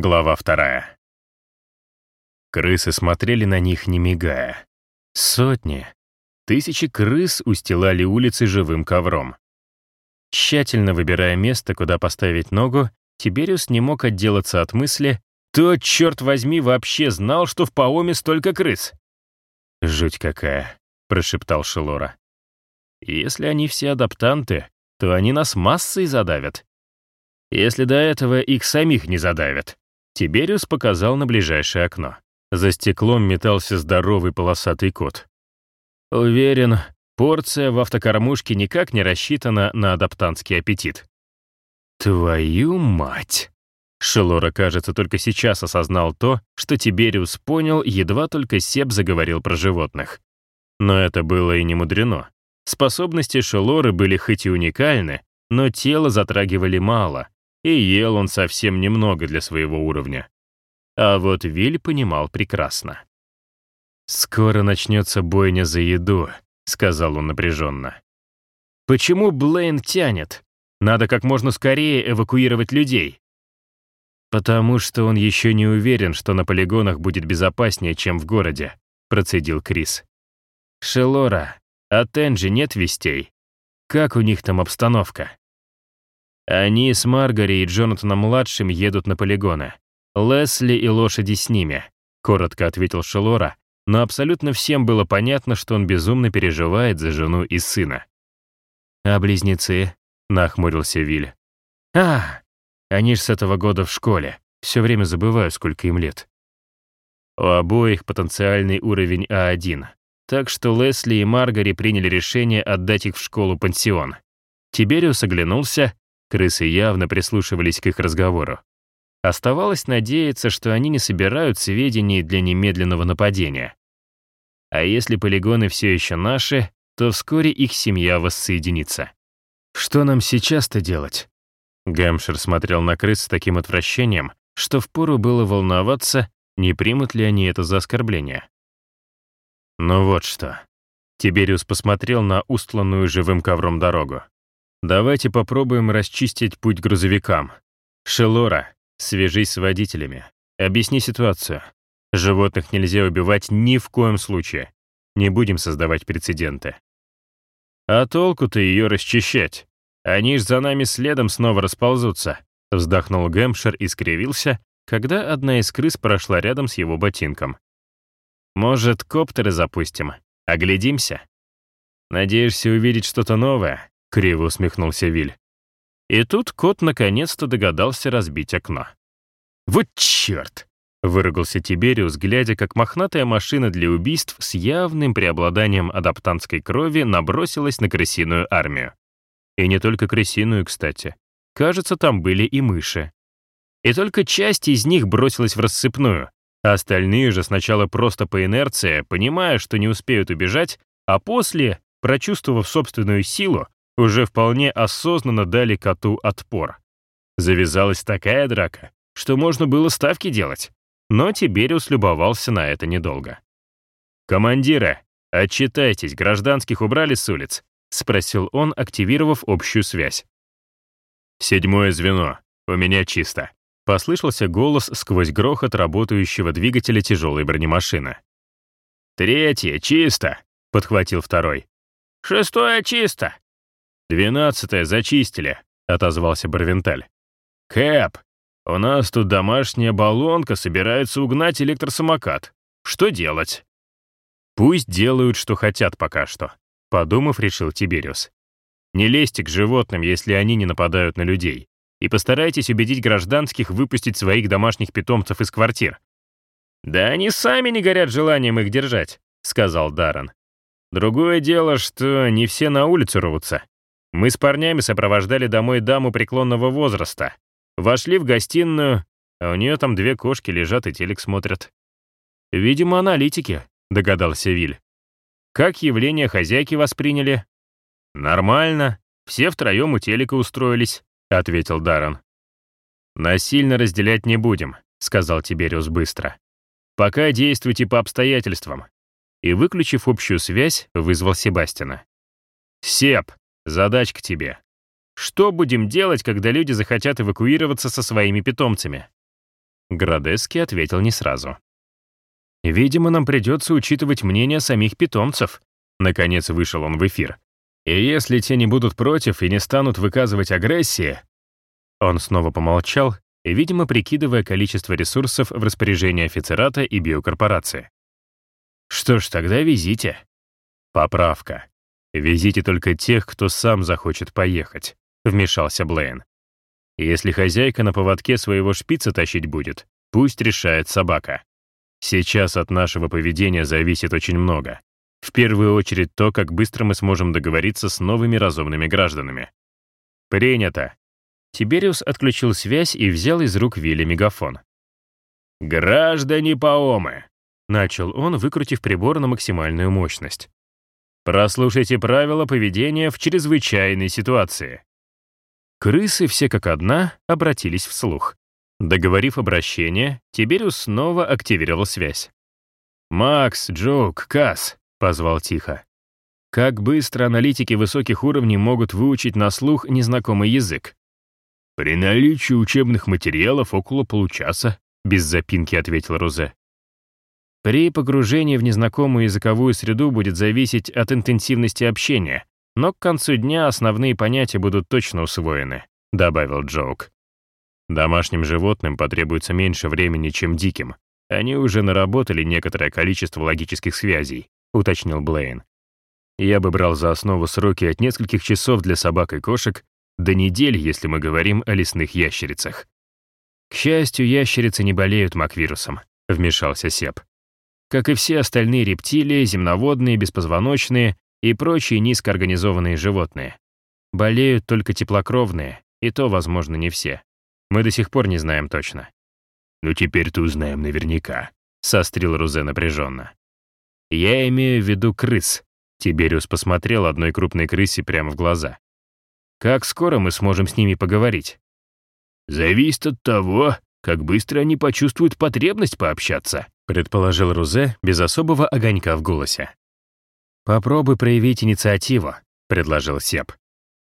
Глава вторая. Крысы смотрели на них, не мигая. Сотни, тысячи крыс устилали улицы живым ковром. Тщательно выбирая место, куда поставить ногу, Тибериус не мог отделаться от мысли, то, черт возьми, вообще знал, что в Паоме столько крыс. «Жуть какая», — прошептал Шелора. «Если они все адаптанты, то они нас массой задавят. Если до этого их самих не задавят, Тибериус показал на ближайшее окно. За стеклом метался здоровый полосатый кот. Уверен, порция в автокормушке никак не рассчитана на адаптантский аппетит. Твою мать! Шелора, кажется, только сейчас осознал то, что Тибериус понял, едва только Себ заговорил про животных. Но это было и не мудрено. Способности Шелоры были хоть и уникальны, но тело затрагивали мало, и ел он совсем немного для своего уровня. А вот Виль понимал прекрасно. «Скоро начнется бойня за еду», — сказал он напряженно. «Почему Блейн тянет? Надо как можно скорее эвакуировать людей». «Потому что он еще не уверен, что на полигонах будет безопаснее, чем в городе», — процедил Крис. «Шелора, от Энджи нет вестей. Как у них там обстановка?» Они с Маргари и Джонатаном-младшим едут на полигоны. Лесли и лошади с ними», — коротко ответил Шелора, но абсолютно всем было понятно, что он безумно переживает за жену и сына. «А близнецы?» — нахмурился Виль. «А, они ж с этого года в школе. Все время забываю, сколько им лет». У обоих потенциальный уровень А1, так что Лесли и Маргари приняли решение отдать их в школу-пансион. Тибериус оглянулся Крысы явно прислушивались к их разговору. Оставалось надеяться, что они не собирают сведений для немедленного нападения. А если полигоны все еще наши, то вскоре их семья воссоединится. Что нам сейчас-то делать? Гэмшир смотрел на крыс с таким отвращением, что впору было волноваться, не примут ли они это за оскорбление. Ну вот что. Тибериус посмотрел на устланную живым ковром дорогу. Давайте попробуем расчистить путь грузовикам. Шелора, свяжись с водителями. Объясни ситуацию. Животных нельзя убивать ни в коем случае. Не будем создавать прецеденты. А толку-то ее расчищать? Они ж за нами следом снова расползутся. Вздохнул Гэмпшир и скривился, когда одна из крыс прошла рядом с его ботинком. Может, коптеры запустим? Оглядимся? Надеешься увидеть что-то новое? — криво усмехнулся Виль. И тут кот наконец-то догадался разбить окно. «Вот черт!» — выругался Тибериус, глядя, как мохнатая машина для убийств с явным преобладанием адаптантской крови набросилась на крысиную армию. И не только крысиную, кстати. Кажется, там были и мыши. И только часть из них бросилась в рассыпную, а остальные же сначала просто по инерции, понимая, что не успеют убежать, а после, прочувствовав собственную силу, уже вполне осознанно дали коту отпор. Завязалась такая драка, что можно было ставки делать, но Тибериус любовался на это недолго. «Командиры, отчитайтесь, гражданских убрали с улиц?» — спросил он, активировав общую связь. «Седьмое звено. У меня чисто», — послышался голос сквозь грохот работающего двигателя тяжелой бронемашины. «Третье, чисто», — подхватил второй. «Шестое, чисто», «Двенадцатое зачистили», — отозвался Барвенталь. «Кэп, у нас тут домашняя баллонка собирается угнать электросамокат. Что делать?» «Пусть делают, что хотят пока что», — подумав, решил Тибериус. «Не лезьте к животным, если они не нападают на людей, и постарайтесь убедить гражданских выпустить своих домашних питомцев из квартир». «Да они сами не горят желанием их держать», — сказал Даррен. «Другое дело, что не все на улицу рвутся. Мы с парнями сопровождали домой даму преклонного возраста. Вошли в гостиную, а у нее там две кошки лежат и телек смотрят. «Видимо, аналитики», — догадался Виль. «Как явление хозяйки восприняли?» «Нормально. Все втроем у телека устроились», — ответил Даррен. «Насильно разделять не будем», — сказал Тибериус быстро. «Пока действуйте по обстоятельствам». И, выключив общую связь, вызвал Себастина. «Сеп, Задачка тебе. Что будем делать, когда люди захотят эвакуироваться со своими питомцами? Градески ответил не сразу. «Видимо, нам придется учитывать мнение самих питомцев», Наконец вышел он в эфир. «И если те не будут против и не станут выказывать агрессии...» Он снова помолчал, видимо, прикидывая количество ресурсов в распоряжении офицерата и биокорпорации. «Что ж, тогда везите». «Поправка. Везите только тех, кто сам захочет поехать», — вмешался Блейн. «Если хозяйка на поводке своего шпица тащить будет, пусть решает собака. Сейчас от нашего поведения зависит очень много. В первую очередь то, как быстро мы сможем договориться с новыми разумными гражданами. Принято. Тибериус отключил связь и взял из рук Вилли мегафон. «Граждане Паомы!» — начал он, выкрутив прибор на максимальную мощность. «Прослушайте правила поведения в чрезвычайной ситуации». Крысы все как одна обратились вслух. Договорив обращение, Тибериус снова активировал связь. «Макс, Джоук, Касс, — позвал тихо. Как быстро аналитики высоких уровней могут выучить на слух незнакомый язык? «При наличии учебных материалов около получаса», — без запинки ответил Рузе. При погружении в незнакомую языковую среду будет зависеть от интенсивности общения, но к концу дня основные понятия будут точно усвоены», — добавил Джоук. Домашним животным потребуется меньше времени, чем диким. Они уже наработали некоторое количество логических связей. — уточнил Блейн. «Я бы брал за основу сроки от нескольких часов для собак и кошек до недели, если мы говорим о лесных ящерицах». «К счастью, ящерицы не болеют маквирусом», — вмешался Сеп. «Как и все остальные рептилии, земноводные, беспозвоночные и прочие низкоорганизованные животные. Болеют только теплокровные, и то, возможно, не все. Мы до сих пор не знаем точно». «Ну теперь-то узнаем наверняка», — сострил Рузе напряженно. «Я имею в виду крыс», — Тибериус посмотрел одной крупной крысе прямо в глаза. «Как скоро мы сможем с ними поговорить?» «Зависит от того, как быстро они почувствуют потребность пообщаться», предположил Рузе без особого огонька в голосе. «Попробуй проявить инициативу», — предложил Сеп.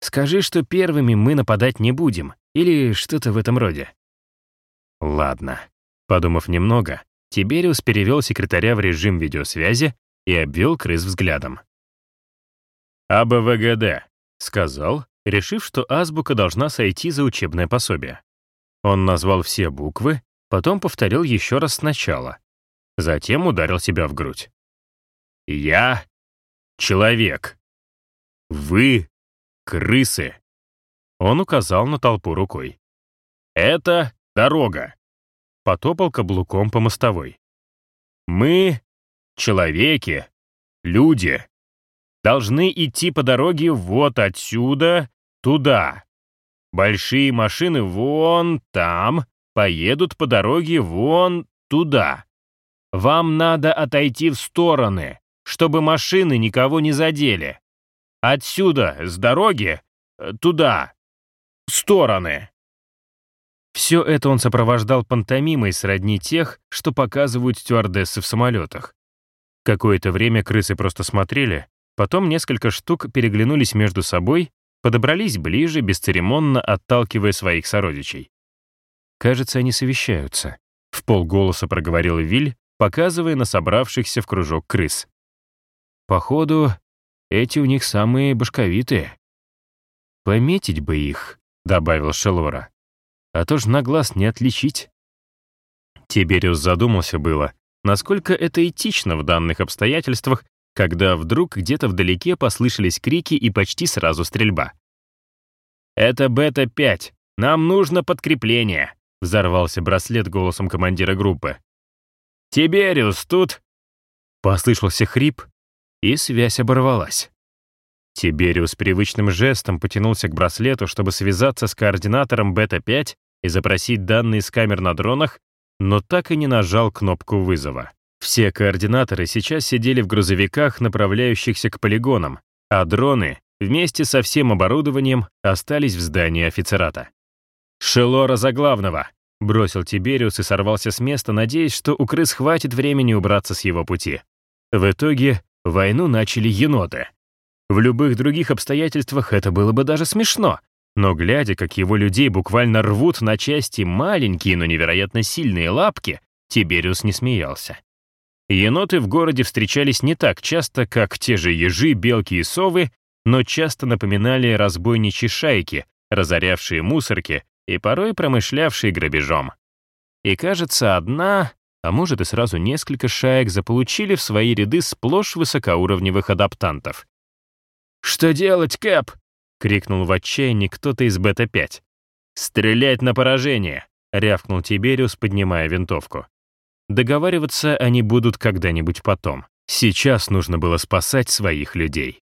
«Скажи, что первыми мы нападать не будем, или что-то в этом роде». «Ладно». Подумав немного, Тибериус перевел секретаря в режим видеосвязи и обвел крыс взглядом. «АБВГД», — сказал, решив, что азбука должна сойти за учебное пособие. Он назвал все буквы, потом повторил еще раз сначала. Затем ударил себя в грудь. «Я — человек. Вы — крысы». Он указал на толпу рукой. «Это дорога потопал каблуком по мостовой. «Мы, человеки, люди, должны идти по дороге вот отсюда туда. Большие машины вон там поедут по дороге вон туда. Вам надо отойти в стороны, чтобы машины никого не задели. Отсюда, с дороги, туда, в стороны. Все это он сопровождал пантомимой сродни тех, что показывают стюардессы в самолетах. Какое-то время крысы просто смотрели, потом несколько штук переглянулись между собой, подобрались ближе, бесцеремонно отталкивая своих сородичей. «Кажется, они совещаются», — в полголоса проговорил Виль, показывая на собравшихся в кружок крыс. «Походу, эти у них самые башковитые». «Пометить бы их», — добавил Шелора а то ж на глаз не отличить. Тибериус задумался было, насколько это этично в данных обстоятельствах, когда вдруг где-то вдалеке послышались крики и почти сразу стрельба. «Это Бета-5, нам нужно подкрепление», — взорвался браслет голосом командира группы. «Тибериус тут?» Послышался хрип, и связь оборвалась. Тибериус привычным жестом потянулся к браслету, чтобы связаться с координатором Бета-5 и запросить данные с камер на дронах, но так и не нажал кнопку вызова. Все координаторы сейчас сидели в грузовиках, направляющихся к полигонам, а дроны вместе со всем оборудованием остались в здании офицерата. «Шелора за главного!» — бросил Тибериус и сорвался с места, надеясь, что у крыс хватит времени убраться с его пути. В итоге войну начали еноты. В любых других обстоятельствах это было бы даже смешно. Но глядя, как его людей буквально рвут на части маленькие, но невероятно сильные лапки, Тибериус не смеялся. Еноты в городе встречались не так часто, как те же ежи, белки и совы, но часто напоминали разбойничьи шайки, разорявшие мусорки и порой промышлявшие грабежом. И кажется, одна, а может и сразу несколько шаек заполучили в свои ряды сплошь высокоуровневых адаптантов. «Что делать, Кэп?» — крикнул в отчаянии кто-то из Бета-5. «Стрелять на поражение!» — рявкнул Тибериус, поднимая винтовку. Договариваться они будут когда-нибудь потом. Сейчас нужно было спасать своих людей.